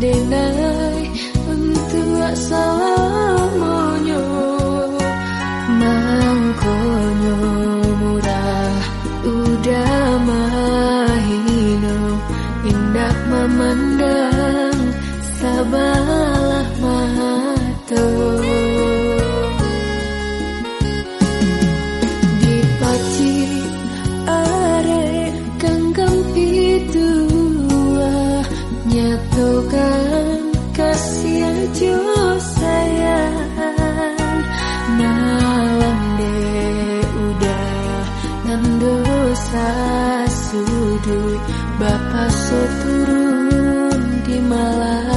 để nơi. Vâng, Ấm tựa sao dosa sudut Bapak seturun di malam